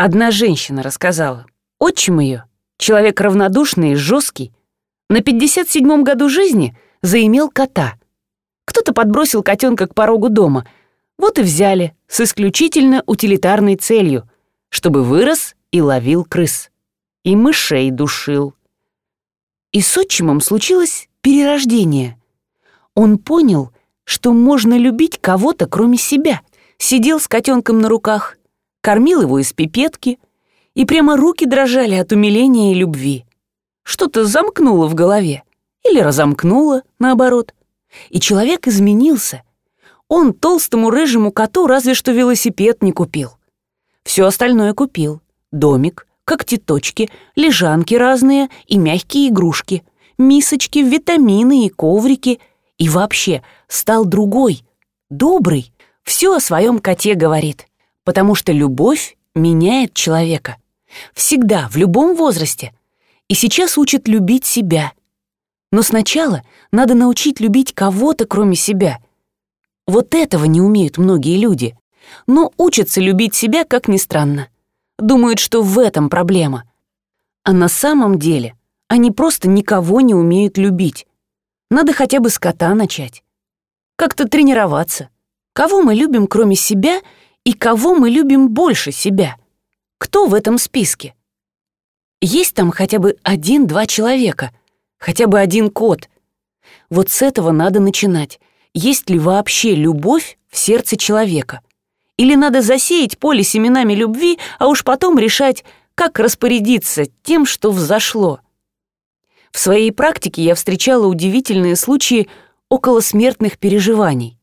Одна женщина рассказала. Отчим ее, человек равнодушный и жесткий, на 57-м году жизни заимел кота. Кто-то подбросил котенка к порогу дома. Вот и взяли с исключительно утилитарной целью, чтобы вырос и ловил крыс. И мышей душил. И с отчимом случилось перерождение. Он понял, что можно любить кого-то, кроме себя. Сидел с котенком на руках, кормил его из пипетки, и прямо руки дрожали от умиления и любви. Что-то замкнуло в голове. Или разомкнуло, наоборот. И человек изменился. Он толстому рыжему коту разве что велосипед не купил. Все остальное купил. Домик, когтеточки, лежанки разные и мягкие игрушки, мисочки, витамины и коврики. И вообще стал другой, добрый. Все о своем коте говорит. Потому что любовь меняет человека. Всегда, в любом возрасте и сейчас учат любить себя. Но сначала надо научить любить кого-то, кроме себя. Вот этого не умеют многие люди. Но учатся любить себя, как ни странно. Думают, что в этом проблема. А на самом деле они просто никого не умеют любить. Надо хотя бы с кота начать. Как-то тренироваться. Кого мы любим, кроме себя, и кого мы любим больше себя? Кто в этом списке? Есть там хотя бы один-два человека, хотя бы один кот. Вот с этого надо начинать. Есть ли вообще любовь в сердце человека? Или надо засеять поле семенами любви, а уж потом решать, как распорядиться тем, что взошло? В своей практике я встречала удивительные случаи околосмертных переживаний.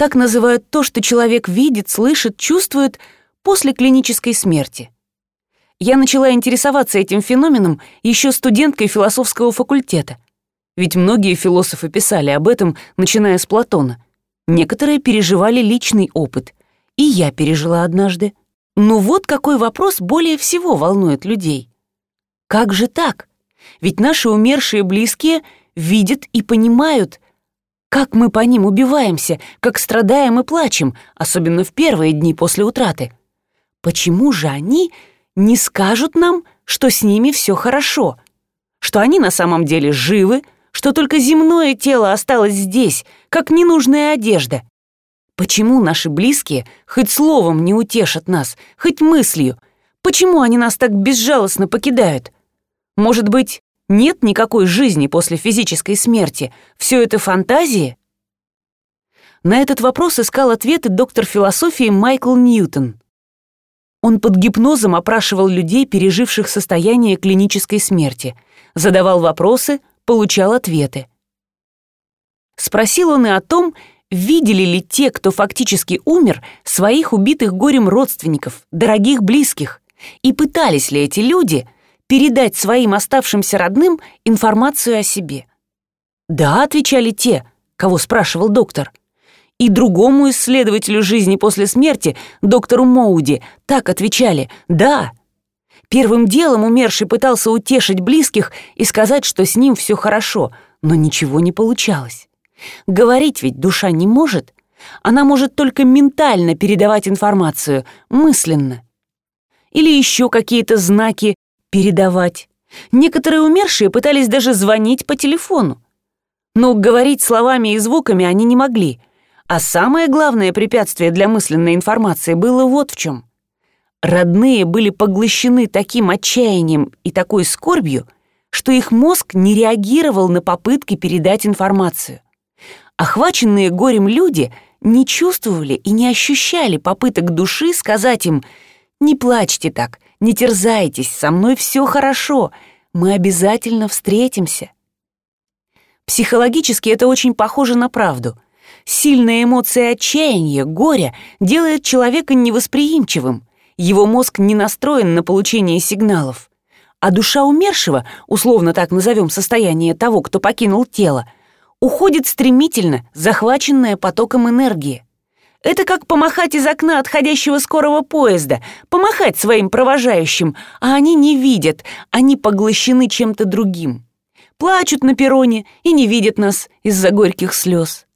Так называют то, что человек видит, слышит, чувствует после клинической смерти я начала интересоваться этим феноменом еще студенткой философского факультета. Ведь многие философы писали об этом, начиная с Платона. Некоторые переживали личный опыт. И я пережила однажды. Ну вот какой вопрос более всего волнует людей. Как же так? Ведь наши умершие близкие видят и понимают, как мы по ним убиваемся, как страдаем и плачем, особенно в первые дни после утраты. Почему же они не скажут нам, что с ними все хорошо, что они на самом деле живы, что только земное тело осталось здесь, как ненужная одежда. Почему наши близкие хоть словом не утешат нас, хоть мыслью? Почему они нас так безжалостно покидают? Может быть, нет никакой жизни после физической смерти? Все это фантазии? На этот вопрос искал ответы доктор философии Майкл Ньютон. Он под гипнозом опрашивал людей, переживших состояние клинической смерти, задавал вопросы, получал ответы. Спросил он и о том, видели ли те, кто фактически умер, своих убитых горем родственников, дорогих близких, и пытались ли эти люди передать своим оставшимся родным информацию о себе. «Да», — отвечали те, кого спрашивал доктор и другому исследователю жизни после смерти, доктору Моуди, так отвечали «да». Первым делом умерший пытался утешить близких и сказать, что с ним все хорошо, но ничего не получалось. Говорить ведь душа не может. Она может только ментально передавать информацию, мысленно. Или еще какие-то знаки передавать. Некоторые умершие пытались даже звонить по телефону. Но говорить словами и звуками они не могли — а самое главное препятствие для мысленной информации было вот в чем. Родные были поглощены таким отчаянием и такой скорбью, что их мозг не реагировал на попытки передать информацию. Охваченные горем люди не чувствовали и не ощущали попыток души сказать им «Не плачьте так, не терзайтесь, со мной все хорошо, мы обязательно встретимся». Психологически это очень похоже на правду — Сильная эмоция отчаяния, горя делает человека невосприимчивым. Его мозг не настроен на получение сигналов. А душа умершего, условно так назовем состояние того, кто покинул тело, уходит стремительно, захваченная потоком энергии. Это как помахать из окна отходящего скорого поезда, помахать своим провожающим, а они не видят, они поглощены чем-то другим. Плачут на перроне и не видят нас из-за горьких слез.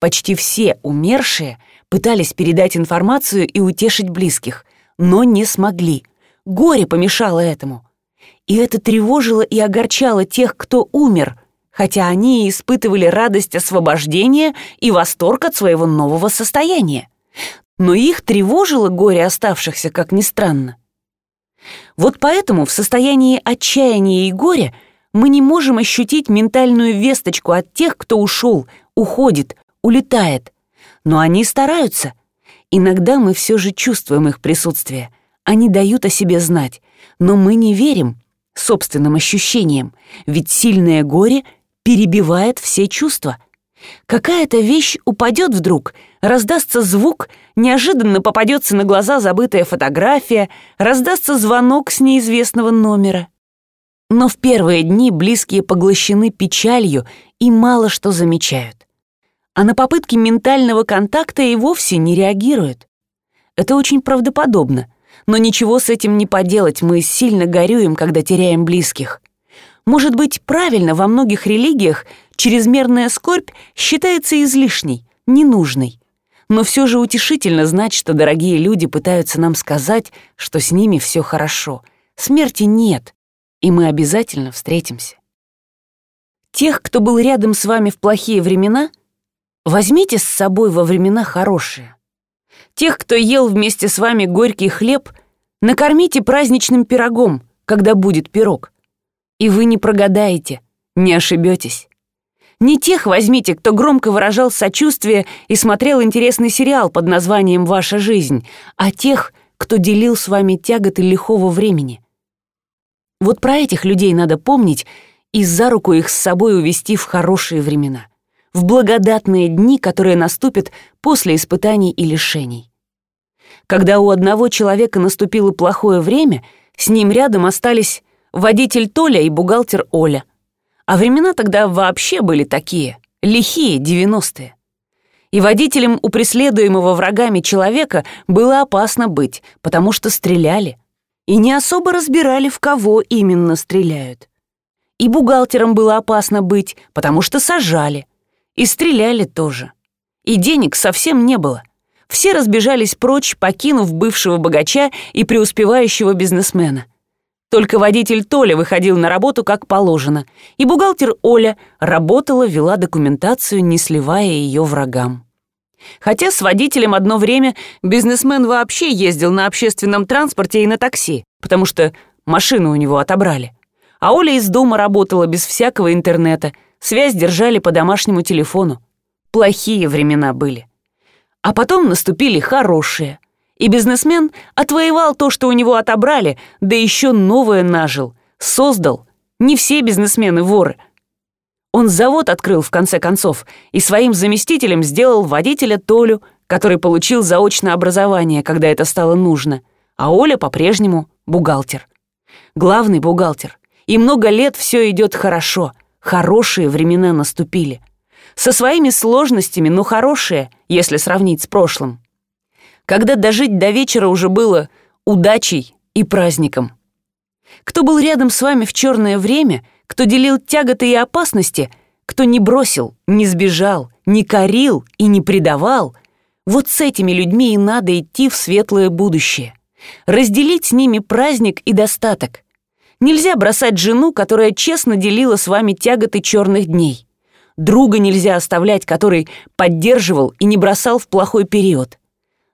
Почти все умершие пытались передать информацию и утешить близких, но не смогли. Горе помешало этому. И это тревожило и огорчало тех, кто умер, хотя они испытывали радость освобождения и восторг от своего нового состояния. Но их тревожило горе оставшихся, как ни странно. Вот поэтому в состоянии отчаяния и горя мы не можем ощутить ментальную весточку от тех, кто ушел, уходит, улетает. Но они стараются. Иногда мы все же чувствуем их присутствие. Они дают о себе знать. Но мы не верим собственным ощущениям, ведь сильное горе перебивает все чувства. Какая-то вещь упадет вдруг, раздастся звук, неожиданно попадется на глаза забытая фотография, раздастся звонок с неизвестного номера. Но в первые дни близкие поглощены печалью и мало что замечают. А на попытки ментального контакта и вовсе не реагируют. Это очень правдоподобно, но ничего с этим не поделать, мы сильно горюем, когда теряем близких. Может быть, правильно во многих религиях чрезмерная скорбь считается излишней, ненужной. Но все же утешительно знать, что дорогие люди пытаются нам сказать, что с ними все хорошо. Смерти нет, и мы обязательно встретимся. Тех, кто был рядом с вами в плохие времена, возьмите с собой во времена хорошие. Тех, кто ел вместе с вами горький хлеб, накормите праздничным пирогом, когда будет пирог. И вы не прогадаете, не ошибетесь. Не тех возьмите, кто громко выражал сочувствие и смотрел интересный сериал под названием «Ваша жизнь», а тех, кто делил с вами тяготы лихого времени. Вот про этих людей надо помнить и за руку их с собой увести в хорошие времена, в благодатные дни, которые наступят после испытаний и лишений. Когда у одного человека наступило плохое время, с ним рядом остались водитель Толя и бухгалтер Оля — а времена тогда вообще были такие, лихие, девяностые. И водителем у преследуемого врагами человека было опасно быть, потому что стреляли. И не особо разбирали, в кого именно стреляют. И бухгалтером было опасно быть, потому что сажали. И стреляли тоже. И денег совсем не было. Все разбежались прочь, покинув бывшего богача и преуспевающего бизнесмена. Только водитель Толя выходил на работу как положено, и бухгалтер Оля работала, вела документацию, не сливая ее врагам. Хотя с водителем одно время бизнесмен вообще ездил на общественном транспорте и на такси, потому что машину у него отобрали. А Оля из дома работала без всякого интернета, связь держали по домашнему телефону. Плохие времена были. А потом наступили хорошие. И бизнесмен отвоевал то, что у него отобрали, да еще новое нажил, создал. Не все бизнесмены воры. Он завод открыл в конце концов и своим заместителем сделал водителя Толю, который получил заочное образование, когда это стало нужно, а Оля по-прежнему бухгалтер. Главный бухгалтер. И много лет все идет хорошо, хорошие времена наступили. Со своими сложностями, но хорошие, если сравнить с прошлым когда дожить до вечера уже было удачей и праздником. Кто был рядом с вами в черное время, кто делил тяготы и опасности, кто не бросил, не сбежал, не корил и не предавал, вот с этими людьми и надо идти в светлое будущее. Разделить с ними праздник и достаток. Нельзя бросать жену, которая честно делила с вами тяготы черных дней. Друга нельзя оставлять, который поддерживал и не бросал в плохой период.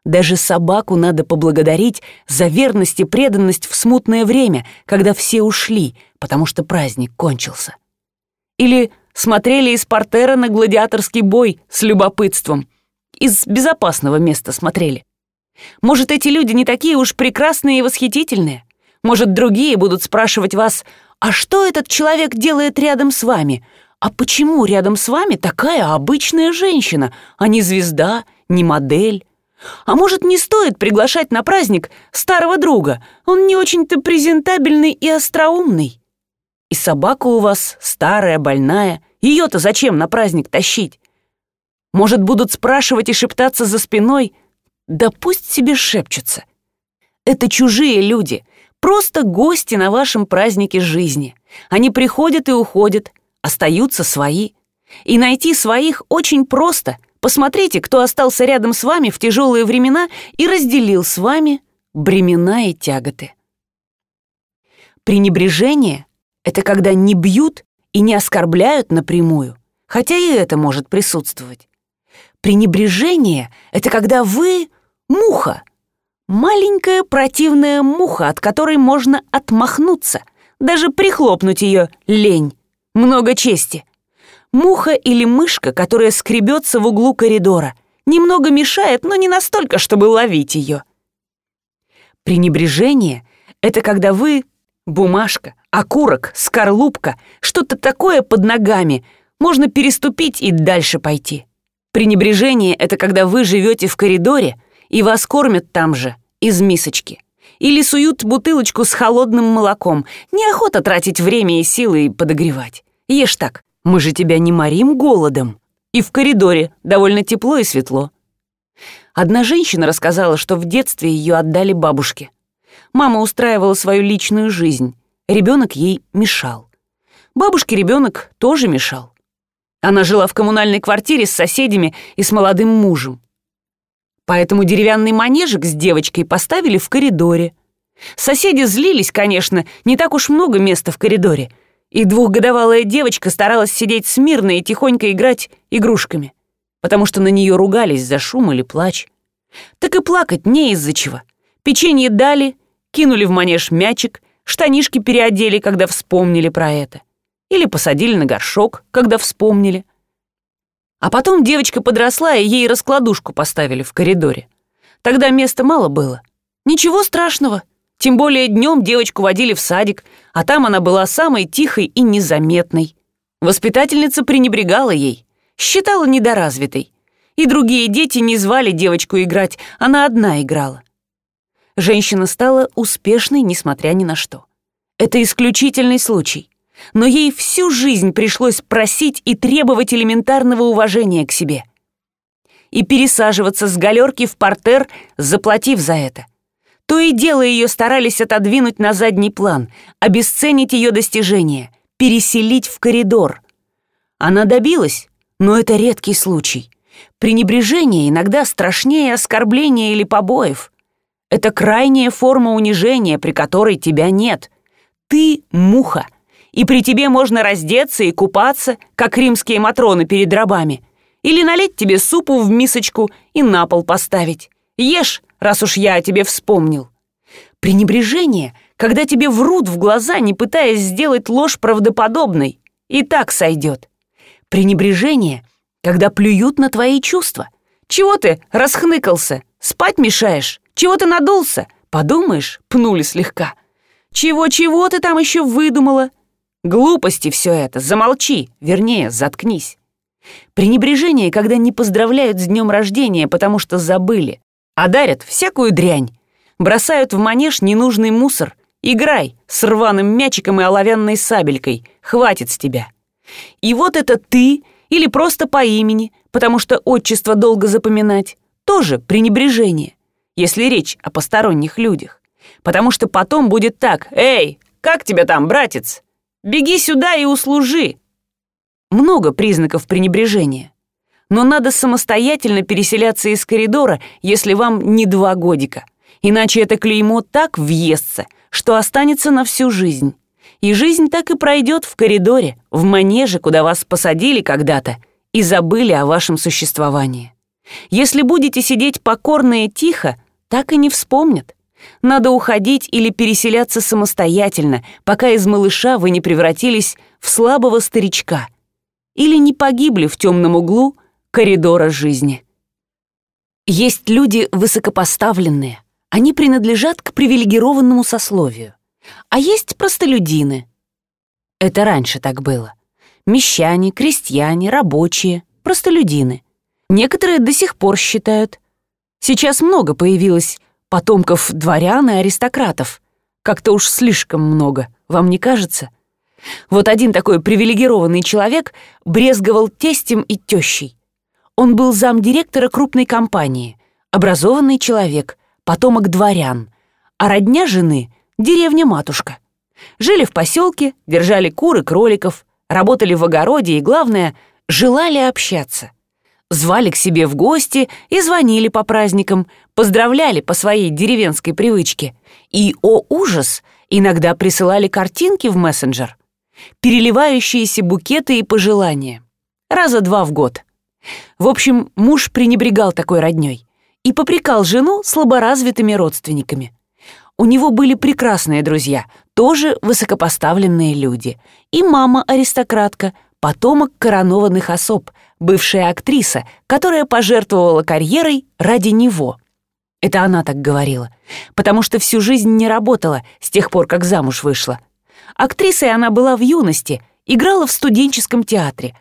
Даже собаку надо поблагодарить за верность и преданность в смутное время, когда все ушли, потому что праздник кончился. Или смотрели из портера на гладиаторский бой с любопытством. Из безопасного места смотрели. Может, эти люди не такие уж прекрасные и восхитительные? Может, другие будут спрашивать вас, а что этот человек делает рядом с вами? А почему рядом с вами такая обычная женщина, а не звезда, не модель? А может, не стоит приглашать на праздник старого друга? Он не очень-то презентабельный и остроумный. И собака у вас старая, больная. Ее-то зачем на праздник тащить? Может, будут спрашивать и шептаться за спиной? Да пусть себе шепчутся. Это чужие люди, просто гости на вашем празднике жизни. Они приходят и уходят, остаются свои. И найти своих очень просто — Посмотрите, кто остался рядом с вами в тяжелые времена и разделил с вами бремена и тяготы. Пренебрежение — это когда не бьют и не оскорбляют напрямую, хотя и это может присутствовать. Пренебрежение — это когда вы — муха, маленькая противная муха, от которой можно отмахнуться, даже прихлопнуть ее лень, много чести. Муха или мышка, которая скребется в углу коридора, немного мешает, но не настолько, чтобы ловить ее. Пренебрежение — это когда вы — бумажка, окурок, скорлупка, что-то такое под ногами, можно переступить и дальше пойти. Пренебрежение — это когда вы живете в коридоре, и вас кормят там же, из мисочки. Или суют бутылочку с холодным молоком. Неохота тратить время и силы и подогревать. Ешь так, мы же тебя не морим голодом. И в коридоре довольно тепло и светло. Одна женщина рассказала, что в детстве ее отдали бабушке. Мама устраивала свою личную жизнь. Ребенок ей мешал. Бабушке ребенок тоже мешал. Она жила в коммунальной квартире с соседями и с молодым мужем. Поэтому деревянный манежик с девочкой поставили в коридоре. Соседи злились, конечно, не так уж много места в коридоре. И двухгодовалая девочка старалась сидеть смирно и тихонько играть игрушками, потому что на нее ругались за шум или плач. Так и плакать не из-за чего. Печенье дали, кинули в манеж мячик, штанишки переодели, когда вспомнили про это. Или посадили на горшок, когда вспомнили. А потом девочка подросла, и ей раскладушку поставили в коридоре. Тогда места мало было. Ничего страшного. Тем более днем девочку водили в садик, а там она была самой тихой и незаметной. Воспитательница пренебрегала ей, считала недоразвитой. И другие дети не звали девочку играть, она одна играла. Женщина стала успешной, несмотря ни на что. Это исключительный случай но ей всю жизнь пришлось просить и требовать элементарного уважения к себе. И пересаживаться с галерки в портер, заплатив за это. То и дело ее старались отодвинуть на задний план, обесценить ее достижения, переселить в коридор. Она добилась, но это редкий случай. Пренебрежение иногда страшнее оскорбления или побоев. Это крайняя форма унижения, при которой тебя нет. Ты — муха — и при тебе можно раздеться и купаться, как римские матроны перед рабами, или налить тебе супу в мисочку и на пол поставить. Ешь, раз уж я о тебе вспомнил. Пренебрежение, когда тебе врут в глаза, не пытаясь сделать ложь правдоподобной, и так сойдет. Пренебрежение, когда плюют на твои чувства. Чего ты расхныкался? Спать мешаешь? Чего ты надулся? Подумаешь, пнули слегка. Чего-чего ты там еще выдумала? Глупости все это, замолчи, вернее, заткнись. Пренебрежение, когда не поздравляют с днем рождения, потому что забыли, а дарят всякую дрянь. Бросают в манеж ненужный мусор. Играй с рваным мячиком и оловянной сабелькой. Хватит с тебя. И вот это ты или просто по имени, потому что отчество долго запоминать, тоже пренебрежение, если речь о посторонних людях. Потому что потом будет так «Эй, как тебя там, братец?» Беги сюда и услужи!» Много признаков пренебрежения. Но надо самостоятельно переселяться из коридора, если вам не два годика. Иначе это клеймо так въестся, что останется на всю жизнь. И жизнь так и пройдет в коридоре, в манеже, куда вас посадили когда-то, и забыли о вашем существовании. Если будете сидеть покорно и тихо, так и не вспомнят. Надо уходить или переселяться самостоятельно, пока из малыша вы не превратились в слабого старичка или не погибли в темном углу коридора жизни. Есть люди высокопоставленные, они принадлежат к привилегированному сословию, а есть простолюдины. Это раньше так было. Мещане, крестьяне, рабочие, простолюдины. Некоторые до сих пор считают. Сейчас много появилось потомков дворян и аристократов. Как-то уж слишком много, вам не кажется? Вот один такой привилегированный человек брезговал тестем и тещей. Он был замдиректора крупной компании, образованный человек, потомок дворян, а родня жены — деревня-матушка. Жили в поселке, держали кур и кроликов, работали в огороде и, главное, желали общаться. Звали к себе в гости и звонили по праздникам, поздравляли по своей деревенской привычке. И, о ужас, иногда присылали картинки в мессенджер. Переливающиеся букеты и пожелания. Раза два в год. В общем, муж пренебрегал такой роднёй и попрекал жену слаборазвитыми родственниками. У него были прекрасные друзья, тоже высокопоставленные люди. И мама-аристократка, потомок коронованных особ, бывшая актриса, которая пожертвовала карьерой ради него. Это она так говорила, потому что всю жизнь не работала с тех пор, как замуж вышла. Актрисой она была в юности, играла в студенческом театре.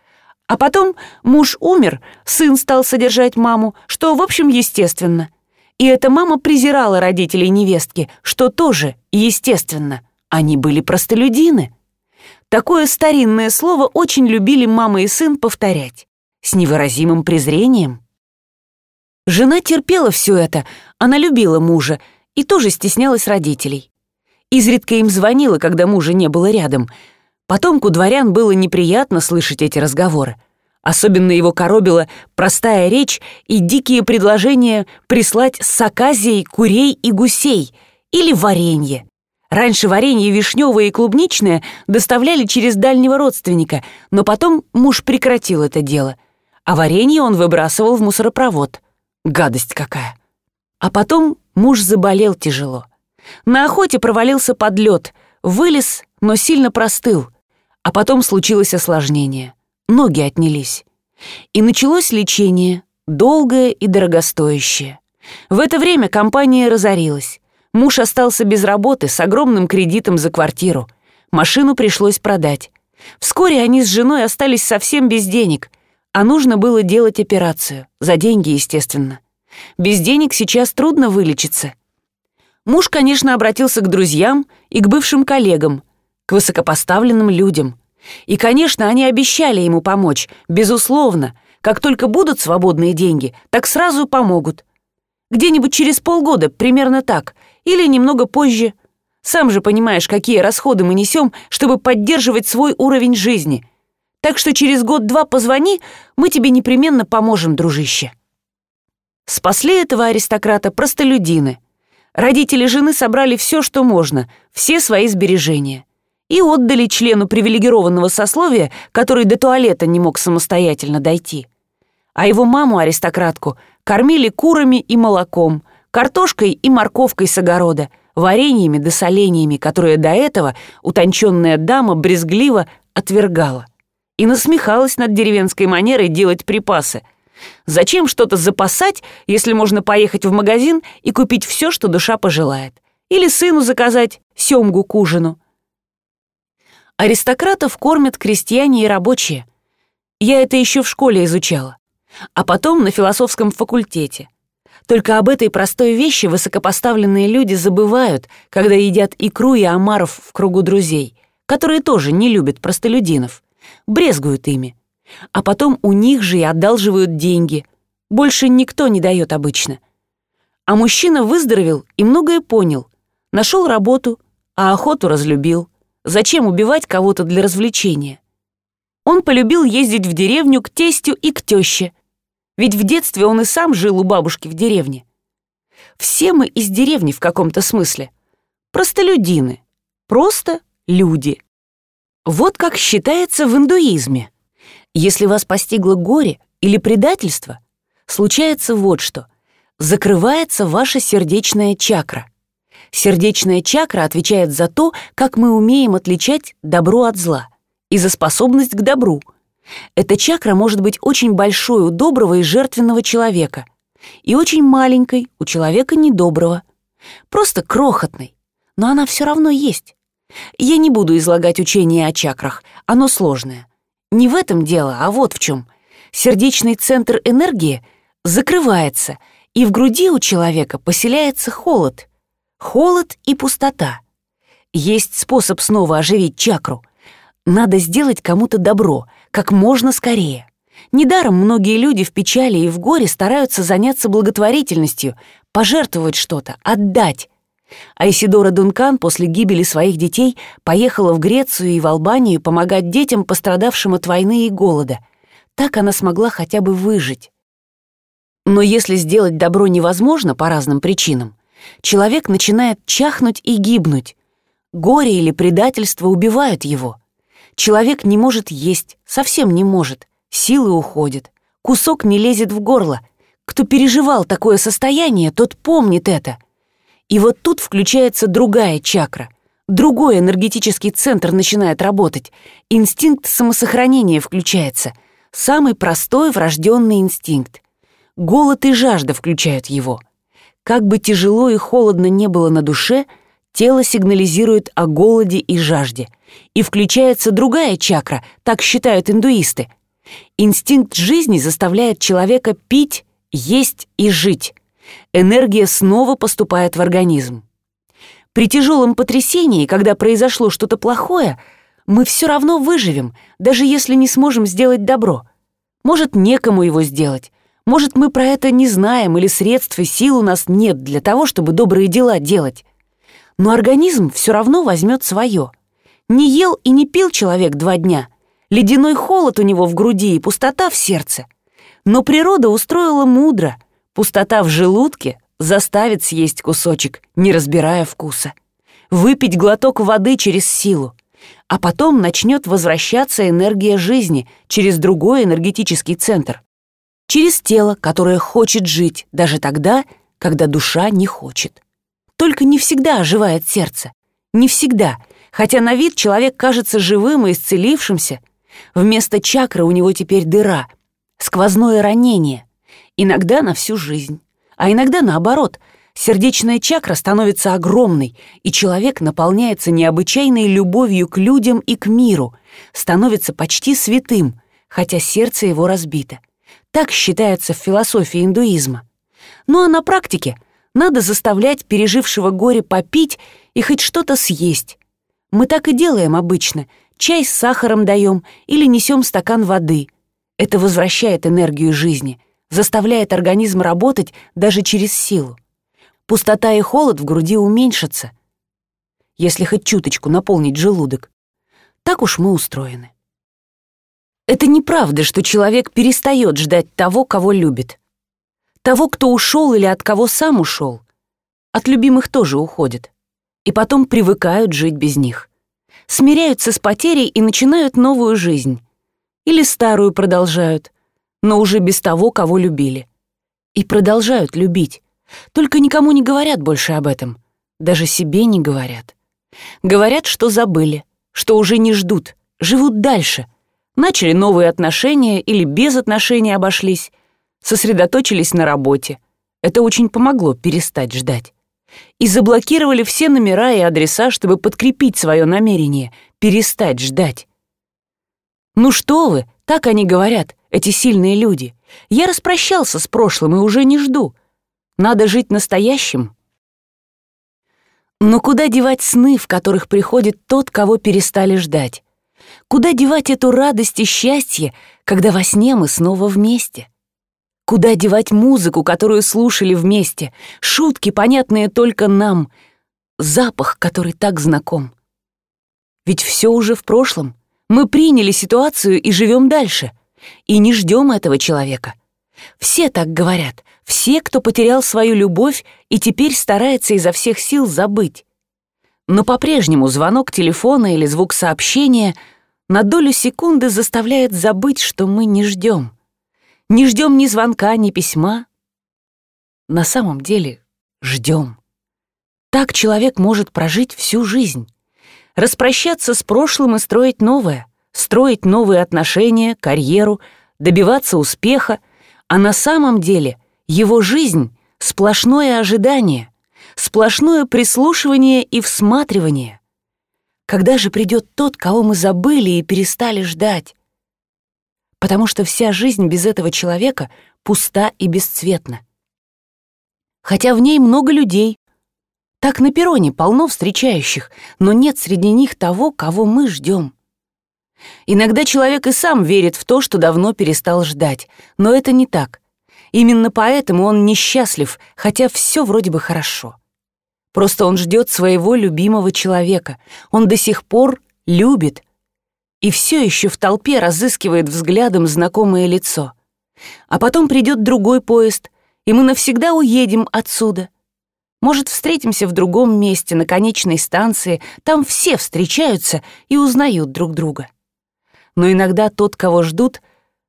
А потом муж умер, сын стал содержать маму, что, в общем, естественно — и эта мама презирала родителей невестки, что тоже естественно. Они были простолюдины. Такое старинное слово очень любили мама и сын повторять. С невыразимым презрением. Жена терпела все это, она любила мужа и тоже стеснялась родителей. Изредка им звонила, когда мужа не было рядом. Потомку дворян было неприятно слышать эти разговоры. Особенно его коробила простая речь и дикие предложения прислать с аказией курей и гусей или варенье. Раньше варенье вишневое и клубничное доставляли через дальнего родственника, но потом муж прекратил это дело, а варенье он выбрасывал в мусоропровод. Гадость какая. А потом муж заболел тяжело. На охоте провалился под лед, вылез, но сильно простыл, а потом случилось осложнение ноги отнялись. И началось лечение, долгое и дорогостоящее. В это время компания разорилась. Муж остался без работы с огромным кредитом за квартиру. Машину пришлось продать. Вскоре они с женой остались совсем без денег, а нужно было делать операцию. За деньги, естественно. Без денег сейчас трудно вылечиться. Муж, конечно, обратился к друзьям и к бывшим коллегам, к высокопоставленным людям. И, конечно, они обещали ему помочь, безусловно. Как только будут свободные деньги, так сразу помогут. Где-нибудь через полгода, примерно так, или немного позже. Сам же понимаешь, какие расходы мы несем, чтобы поддерживать свой уровень жизни. Так что через год-два позвони, мы тебе непременно поможем, дружище. Спасли этого аристократа простолюдины. Родители жены собрали все, что можно, все свои сбережения и отдали члену привилегированного сословия, который до туалета не мог самостоятельно дойти. А его маму-аристократку кормили курами и молоком, картошкой и морковкой с огорода, вареньями да соленьями, которые до этого утонченная дама брезгливо отвергала. И насмехалась над деревенской манерой делать припасы. Зачем что-то запасать, если можно поехать в магазин и купить все, что душа пожелает? Или сыну заказать семгу к ужину? Аристократов кормят крестьяне и рабочие. Я это еще в школе изучала. А потом на философском факультете. Только об этой простой вещи высокопоставленные люди забывают, когда едят икру и омаров в кругу друзей, которые тоже не любят простолюдинов, брезгуют ими. А потом у них же и одалживают деньги. Больше никто не дает обычно. А мужчина выздоровел и многое понял. Нашел работу, а охоту разлюбил. Зачем убивать кого-то для развлечения? Он полюбил ездить в деревню к тестю и к тёще. Ведь в детстве он и сам жил у бабушки в деревне. Все мы из деревни в каком-то смысле. Простолюдины. Просто люди. Вот как считается в индуизме. Если вас постигло горе или предательство, случается вот что. Закрывается ваша сердечная чакра — Сердечная чакра отвечает за то, как мы умеем отличать добро от зла, и за способность к добру. Эта чакра может быть очень большой у доброго и жертвенного человека, и очень маленькой у человека недоброго. Просто крохотной, но она все равно есть. Я не буду излагать учение о чакрах, оно сложное. Не в этом дело, а вот в чем. Сердечный центр энергии закрывается, и в груди у человека поселяется холод — Холод и пустота. Есть способ снова оживить чакру. Надо сделать кому-то добро, как можно скорее. Недаром многие люди в печали и в горе стараются заняться благотворительностью, пожертвовать что-то, отдать. Айсидора Дункан после гибели своих детей поехала в Грецию и в Албанию помогать детям, пострадавшим от войны и голода. Так она смогла хотя бы выжить. Но если сделать добро невозможно по разным причинам, человек начинает чахнуть и гибнуть. Горе или предательство убивают его. Человек не может есть, совсем не может, силы уходят, кусок не лезет в горло. Кто переживал такое состояние, тот помнит это. И вот тут включается другая чакра. Другой энергетический центр начинает работать. Инстинкт самосохранения включается. Самый простой врожденный инстинкт. Голод и жажда включают его. Как бы тяжело и холодно не было на душе, тело сигнализирует о голоде и жажде. И включается другая чакра, так считают индуисты. Инстинкт жизни заставляет человека пить, есть и жить. Энергия снова поступает в организм. При тяжелом потрясении, когда произошло что-то плохое, мы все равно выживем, даже если не сможем сделать добро. Может, некому его сделать, может, мы про это не знаем, или средств и сил у нас нет для того, чтобы добрые дела делать. Но организм все равно возьмет свое. Не ел и не пил человек два дня. Ледяной холод у него в груди и пустота в сердце. Но природа устроила мудро. Пустота в желудке заставит съесть кусочек, не разбирая вкуса. Выпить глоток воды через силу. А потом начнет возвращаться энергия жизни через другой энергетический центр через тело, которое хочет жить, даже тогда, когда душа не хочет. Только не всегда оживает сердце. Не всегда, хотя на вид человек кажется живым и исцелившимся. Вместо чакры у него теперь дыра, сквозное ранение. Иногда на всю жизнь, а иногда наоборот. Сердечная чакра становится огромной, и человек наполняется необычайной любовью к людям и к миру, становится почти святым, хотя сердце его разбито. Так считается в философии индуизма. Ну а на практике надо заставлять пережившего горе попить и хоть что-то съесть. Мы так и делаем обычно. Чай с сахаром даем или несем стакан воды. Это возвращает энергию жизни, заставляет организм работать даже через силу. Пустота и холод в груди уменьшатся, если хоть чуточку наполнить желудок. Так уж мы устроены. Это неправда, что человек перестает ждать того, кого любит. Того, кто ушел или от кого сам ушел. От любимых тоже уходят. И потом привыкают жить без них. Смиряются с потерей и начинают новую жизнь. Или старую продолжают, но уже без того, кого любили. И продолжают любить. Только никому не говорят больше об этом. Даже себе не говорят. Говорят, что забыли, что уже не ждут, живут дальше — начали новые отношения или без отношений обошлись, сосредоточились на работе. Это очень помогло перестать ждать. И заблокировали все номера и адреса, чтобы подкрепить свое намерение, перестать ждать. «Ну что вы, так они говорят, эти сильные люди. Я распрощался с прошлым и уже не жду. Надо жить настоящим». Но куда девать сны, в которых приходит тот, кого перестали ждать? Куда девать эту радость и счастье, когда во сне мы снова вместе? Куда девать музыку, которую слушали вместе, шутки, понятные только нам, запах, который так знаком? Ведь все уже в прошлом. Мы приняли ситуацию и живем дальше. И не ждем этого человека. Все так говорят. Все, кто потерял свою любовь и теперь старается изо всех сил забыть. Но по-прежнему звонок телефона или звук сообщения — на долю секунды заставляет забыть, что мы не ждем. Не ждем ни звонка, ни письма. На самом деле ждем. Так человек может прожить всю жизнь. Распрощаться с прошлым и строить новое. Строить новые отношения, карьеру, добиваться успеха. А на самом деле его жизнь — сплошное ожидание, сплошное прислушивание и всматривание. Когда же придет тот, кого мы забыли и перестали ждать? Потому что вся жизнь без этого человека пуста и бесцветна. Хотя в ней много людей. Так на перроне полно встречающих, но нет среди них того, кого мы ждем. Иногда человек и сам верит в то, что давно перестал ждать, но это не так. Именно поэтому он несчастлив, хотя все вроде бы хорошо. Просто он ждет своего любимого человека. Он до сих пор любит. И все еще в толпе разыскивает взглядом знакомое лицо. А потом придет другой поезд, и мы навсегда уедем отсюда. Может, встретимся в другом месте, на конечной станции, там все встречаются и узнают друг друга. Но иногда тот, кого ждут,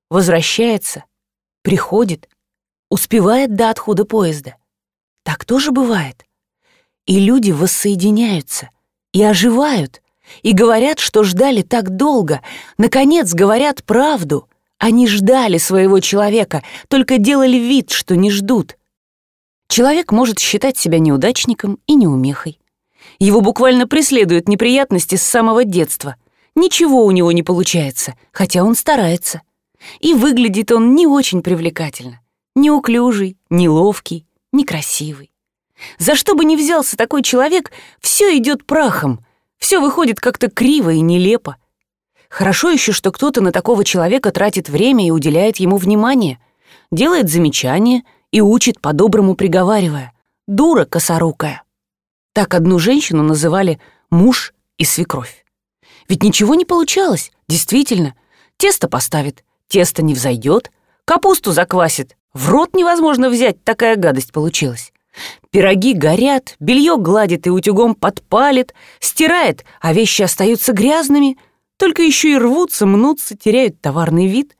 возвращается, приходит, успевает до отхода поезда. Так тоже бывает. И люди воссоединяются, и оживают, и говорят, что ждали так долго, наконец говорят правду. Они ждали своего человека, только делали вид, что не ждут. Человек может считать себя неудачником и неумехой. Его буквально преследуют неприятности с самого детства. Ничего у него не получается, хотя он старается. И выглядит он не очень привлекательно. Неуклюжий, неловкий, некрасивый. За что бы ни взялся такой человек, все идет прахом, все выходит как-то криво и нелепо. Хорошо еще, что кто-то на такого человека тратит время и уделяет ему внимание, делает замечания — и учит по-доброму приговаривая «дура косорукая». Так одну женщину называли «муж и свекровь». Ведь ничего не получалось, действительно. Тесто поставит, тесто не взойдет, капусту заквасит, в рот невозможно взять, такая гадость получилась. Пироги горят, белье гладит и утюгом подпалит, стирает, а вещи остаются грязными, только еще и рвутся, мнутся, теряют товарный вид.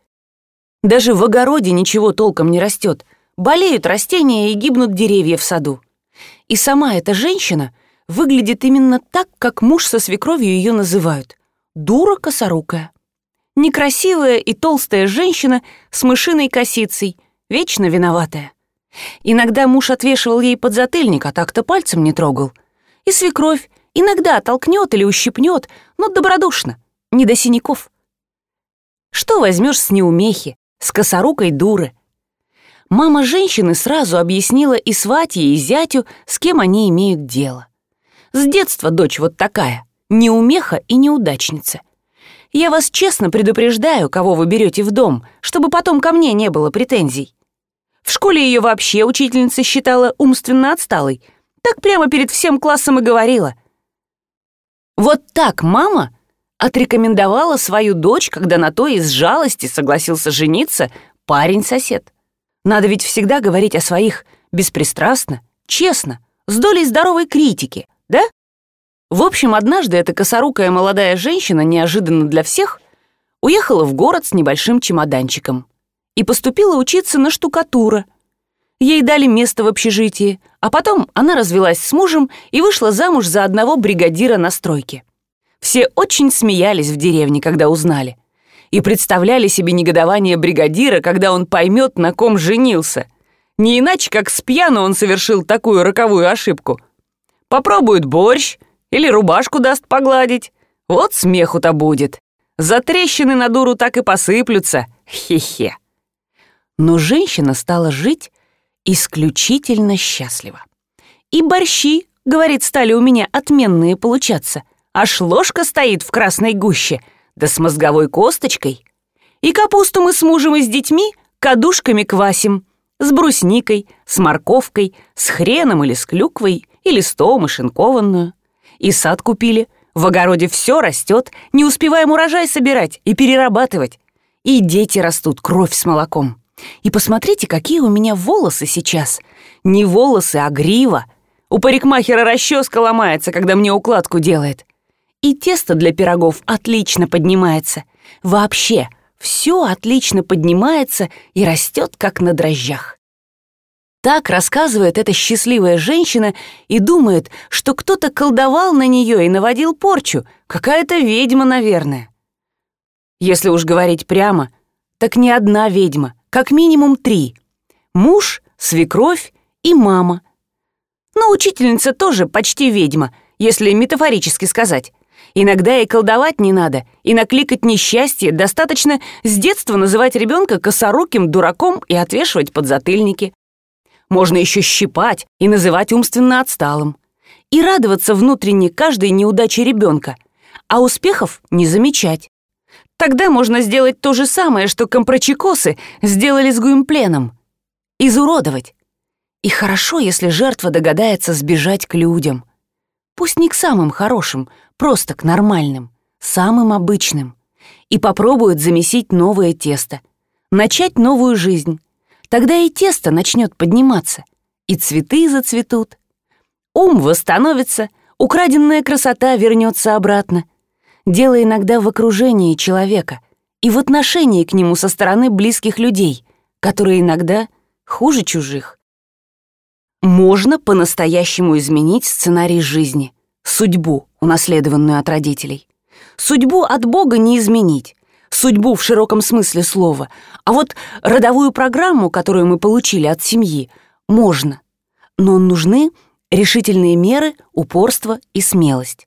Даже в огороде ничего толком не растет, Болеют растения и гибнут деревья в саду. И сама эта женщина выглядит именно так, как муж со свекровью ее называют. Дура косорукая. Некрасивая и толстая женщина с мышиной косицей, вечно виноватая. Иногда муж отвешивал ей подзатыльник, а так-то пальцем не трогал. И свекровь иногда толкнет или ущипнет, но добродушно, не до синяков. Что возьмешь с неумехи, с косорукой дуры? Мама женщины сразу объяснила и сватье, и зятю, с кем они имеют дело. С детства дочь вот такая, неумеха и неудачница. Я вас честно предупреждаю, кого вы берете в дом, чтобы потом ко мне не было претензий. В школе ее вообще учительница считала умственно отсталой. Так прямо перед всем классом и говорила. Вот так мама отрекомендовала свою дочь, когда на то из жалости согласился жениться парень-сосед. Надо ведь всегда говорить о своих беспристрастно, честно, с долей здоровой критики, да? В общем, однажды эта косорукая молодая женщина, неожиданно для всех, уехала в город с небольшим чемоданчиком и поступила учиться на штукатура. Ей дали место в общежитии, а потом она развелась с мужем и вышла замуж за одного бригадира на стройке. Все очень смеялись в деревне, когда узнали и представляли себе негодование бригадира, когда он поймет, на ком женился. Не иначе, как с пьяну он совершил такую роковую ошибку. Попробует борщ или рубашку даст погладить. Вот смеху-то будет. За трещины на дуру так и посыплются. Хе-хе. Но женщина стала жить исключительно счастливо. И борщи, говорит, стали у меня отменные получаться. Аж ложка стоит в красной гуще — да с мозговой косточкой. И капусту мы с мужем и с детьми кадушками квасим, с брусникой, с морковкой, с хреном или с клюквой, или с том и шинкованную. И сад купили, в огороде все растет, не успеваем урожай собирать и перерабатывать. И дети растут, кровь с молоком. И посмотрите, какие у меня волосы сейчас. Не волосы, а грива. У парикмахера расческа ломается, когда мне укладку делает. И тесто для пирогов отлично поднимается. Вообще, все отлично поднимается и растет, как на дрожжах. Так рассказывает эта счастливая женщина и думает, что кто-то колдовал на нее и наводил порчу, какая-то ведьма, наверное. Если уж говорить прямо, так не одна ведьма, как минимум три. Муж, свекровь и мама. Но учительница тоже почти ведьма, если метафорически сказать. Иногда и колдовать не надо, и накликать несчастье достаточно с детства называть ребенка косоруким дураком и отвешивать подзатыльники. Можно еще щипать и называть умственно отсталым. И радоваться внутренне каждой неудаче ребенка, а успехов не замечать. Тогда можно сделать то же самое, что компрочекосы сделали с Гуимпленом. Изуродовать. И хорошо, если жертва догадается сбежать к людям. Пусть не к самым хорошим, просто к нормальным, самым обычным, и попробуют замесить новое тесто. начать новую жизнь. Тогда и тесто начнет подниматься, и цветы зацветут. Ум восстановится, украденная красота вернется обратно. Дело иногда в окружении человека и в отношении к нему со стороны близких людей, которые иногда хуже чужих. Можно по-настоящему изменить сценарий жизни, судьбу, унаследованную от родителей. Судьбу от Бога не изменить, судьбу в широком смысле слова, а вот родовую программу, которую мы получили от семьи, можно. Но нужны решительные меры, упорство и смелость.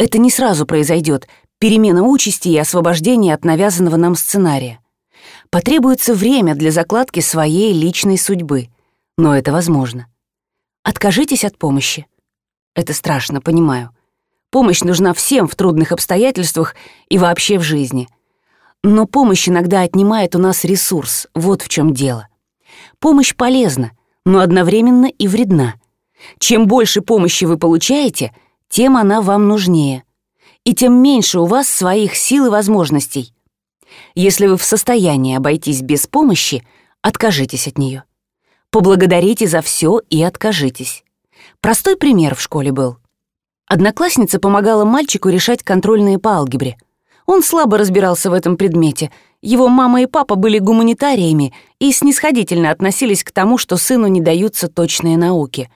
Это не сразу произойдет, перемена участи и освобождение от навязанного нам сценария. Потребуется время для закладки своей личной судьбы, но это возможно. Откажитесь от помощи. Это страшно, понимаю. Помощь нужна всем в трудных обстоятельствах и вообще в жизни. Но помощь иногда отнимает у нас ресурс, вот в чем дело. Помощь полезна, но одновременно и вредна. Чем больше помощи вы получаете, тем она вам нужнее. И тем меньше у вас своих сил и возможностей. Если вы в состоянии обойтись без помощи, откажитесь от нее. Поблагодарите за все и откажитесь. Простой пример в школе был. Одноклассница помогала мальчику решать контрольные по алгебре. Он слабо разбирался в этом предмете. Его мама и папа были гуманитариями и снисходительно относились к тому, что сыну не даются точные науки.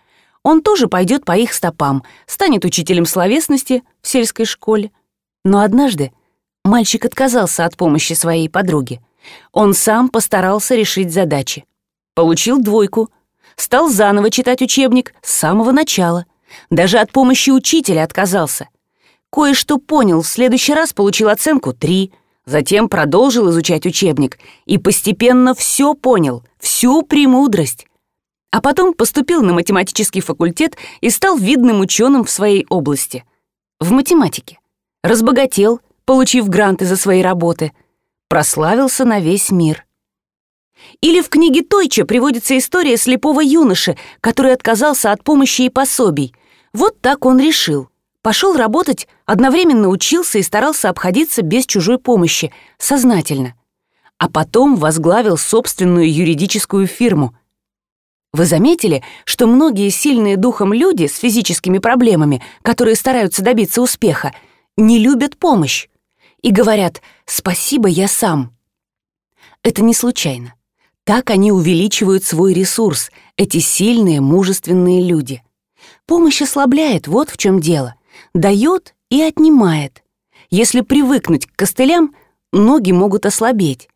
Он тоже пойдет по их стопам, станет учителем словесности в сельской школе. Но однажды мальчик отказался от помощи своей подруги. Он сам постарался решить задачи. Получил двойку. Стал заново читать учебник с самого начала — даже от помощи учителя отказался. Кое-что понял, в следующий раз получил оценку 3, затем продолжил изучать учебник и постепенно все понял, всю премудрость. А потом поступил на математический факультет и стал видным ученым в своей области. В математике. Разбогател, получив гранты за свои работы. Прославился на весь мир. Или в книге Тойча приводится история слепого юноши, который отказался от помощи и пособий — вот так он решил. Пошел работать, одновременно учился и старался обходиться без чужой помощи, сознательно. А потом возглавил собственную юридическую фирму. Вы заметили, что многие сильные духом люди с физическими проблемами, которые стараются добиться успеха, не любят помощь и говорят «спасибо, я сам». Это не случайно. Так они увеличивают свой ресурс, эти сильные, мужественные люди. Помощь ослабляет, вот в чем дело. Дает и отнимает. Если привыкнуть к костылям, ноги могут ослабеть.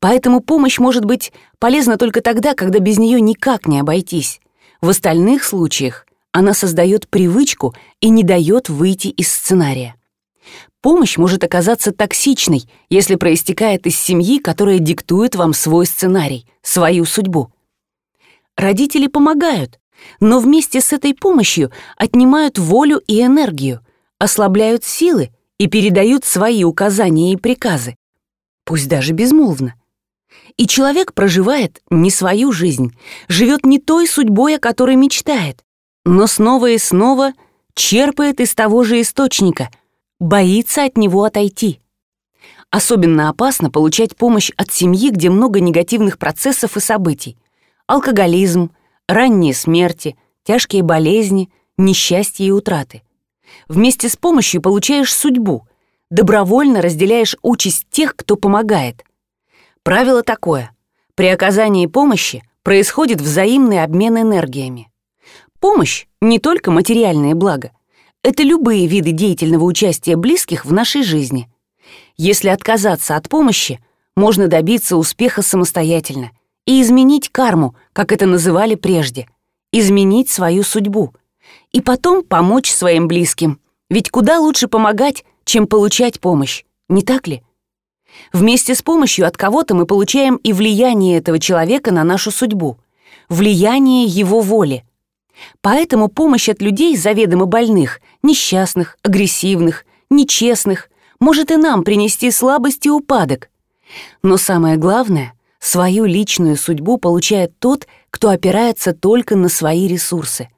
Поэтому помощь может быть полезна только тогда, когда без нее никак не обойтись. В остальных случаях она создает привычку и не дает выйти из сценария. Помощь может оказаться токсичной, если проистекает из семьи, которая диктует вам свой сценарий, свою судьбу. Родители помогают, но вместе с этой помощью отнимают волю и энергию, ослабляют силы и передают свои указания и приказы, пусть даже безмолвно. И человек проживает не свою жизнь, живет не той судьбой, о которой мечтает, но снова и снова черпает из того же источника, боится от него отойти. Особенно опасно получать помощь от семьи, где много негативных процессов и событий. Алкоголизм, ранние смерти, тяжкие болезни, несчастья и утраты. Вместе с помощью получаешь судьбу, добровольно разделяешь участь тех, кто помогает. Правило такое. При оказании помощи происходит взаимный обмен энергиями. Помощь — не только материальные блага. Это любые виды деятельного участия близких в нашей жизни. Если отказаться от помощи, можно добиться успеха самостоятельно и изменить карму, как это называли прежде, изменить свою судьбу и потом помочь своим близким. Ведь куда лучше помогать, чем получать помощь, не так ли? Вместе с помощью от кого-то мы получаем и влияние этого человека на нашу судьбу, влияние его воли. Поэтому помощь от людей заведомо больных, несчастных, агрессивных, нечестных может и нам принести слабость и упадок. Но самое главное, Свою личную судьбу получает тот, кто опирается только на свои ресурсы.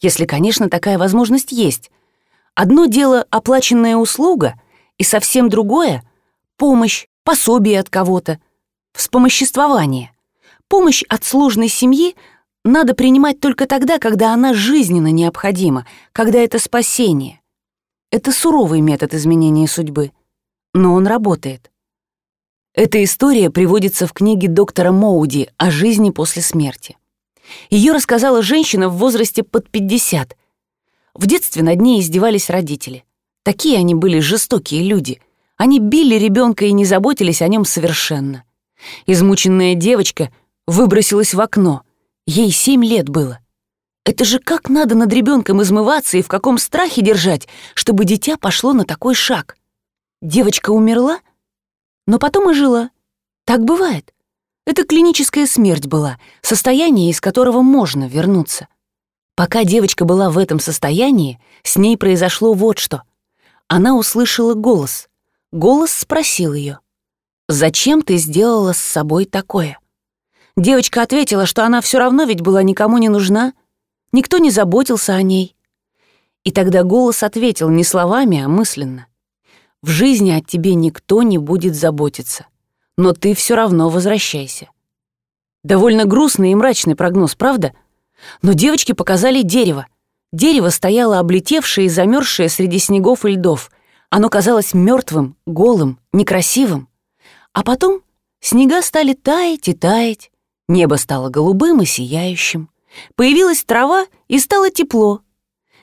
Если, конечно, такая возможность есть. Одно дело — оплаченная услуга, и совсем другое — помощь, пособие от кого-то. вспомоществование. Помощь от сложной семьи надо принимать только тогда, когда она жизненно необходима, когда это спасение. Это суровый метод изменения судьбы, но он работает. Эта история приводится в книге доктора Моуди о жизни после смерти. Ее рассказала женщина в возрасте под 50. В детстве над ней издевались родители. Такие они были жестокие люди. Они били ребенка и не заботились о нем совершенно. Измученная девочка выбросилась в окно. Ей семь лет было. Это же как надо над ребенком измываться и в каком страхе держать, чтобы дитя пошло на такой шаг. Девочка умерла, но потом и жила. Так бывает. Это клиническая смерть была, состояние, из которого можно вернуться. Пока девочка была в этом состоянии, с ней произошло вот что. Она услышала голос. Голос спросил ее, «Зачем ты сделала с собой такое?» Девочка ответила, что она все равно ведь была никому не нужна, никто не заботился о ней. И тогда голос ответил не словами, а мысленно. «В жизни от тебе никто не будет заботиться, но ты все равно возвращайся». Довольно грустный и мрачный прогноз, правда? Но девочки показали дерево. Дерево стояло облетевшее и замерзшее среди снегов и льдов. Оно казалось мертвым, голым, некрасивым. А потом снега стали таять и таять, Небо стало голубым и сияющим. Появилась трава и стало тепло.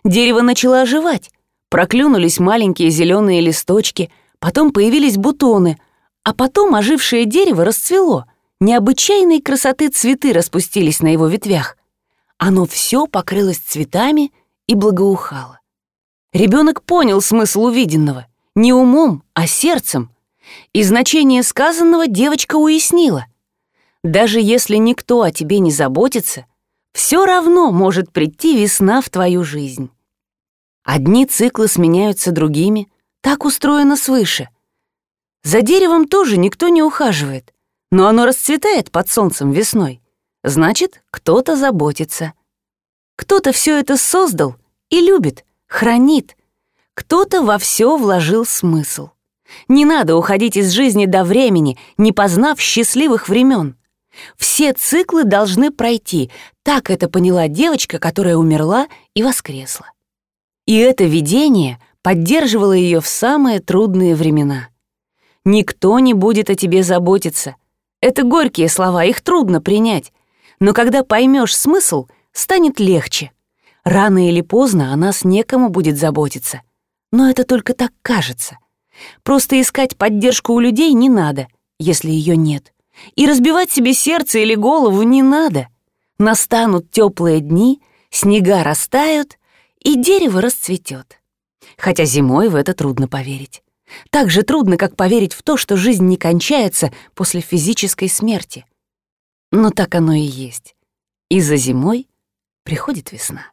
Дерево начало оживать. Проклюнулись маленькие зеленые листочки, потом появились бутоны, а потом ожившее дерево расцвело. Необычайной красоты цветы распустились на его ветвях. Оно все покрылось цветами и благоухало. Ребенок понял смысл увиденного. Не умом, а сердцем. И значение сказанного девочка уяснила — даже если никто о тебе не заботится, все равно может прийти весна в твою жизнь. Одни циклы сменяются другими, так устроено свыше. За деревом тоже никто не ухаживает, но оно расцветает под солнцем весной. Значит, кто-то заботится. Кто-то все это создал и любит, хранит. Кто-то во все вложил смысл. Не надо уходить из жизни до времени, не познав счастливых времен. Все циклы должны пройти, так это поняла девочка, которая умерла и воскресла. И это видение поддерживало ее в самые трудные времена. «Никто не будет о тебе заботиться». Это горькие слова, их трудно принять. Но когда поймешь смысл, станет легче. Рано или поздно о нас некому будет заботиться. Но это только так кажется. Просто искать поддержку у людей не надо, если ее нет. И разбивать себе сердце или голову не надо. Настанут теплые дни, снега растают, и дерево расцветет. Хотя зимой в это трудно поверить. Так же трудно, как поверить в то, что жизнь не кончается после физической смерти. Но так оно и есть. И за зимой приходит весна.